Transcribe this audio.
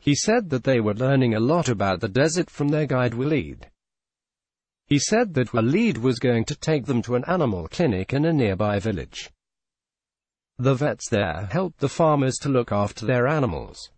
He said that they were learning a lot about the desert from their guide Walid. He said that Walid was going to take them to an animal clinic in a nearby village. The vets there helped the farmers to look after their animals.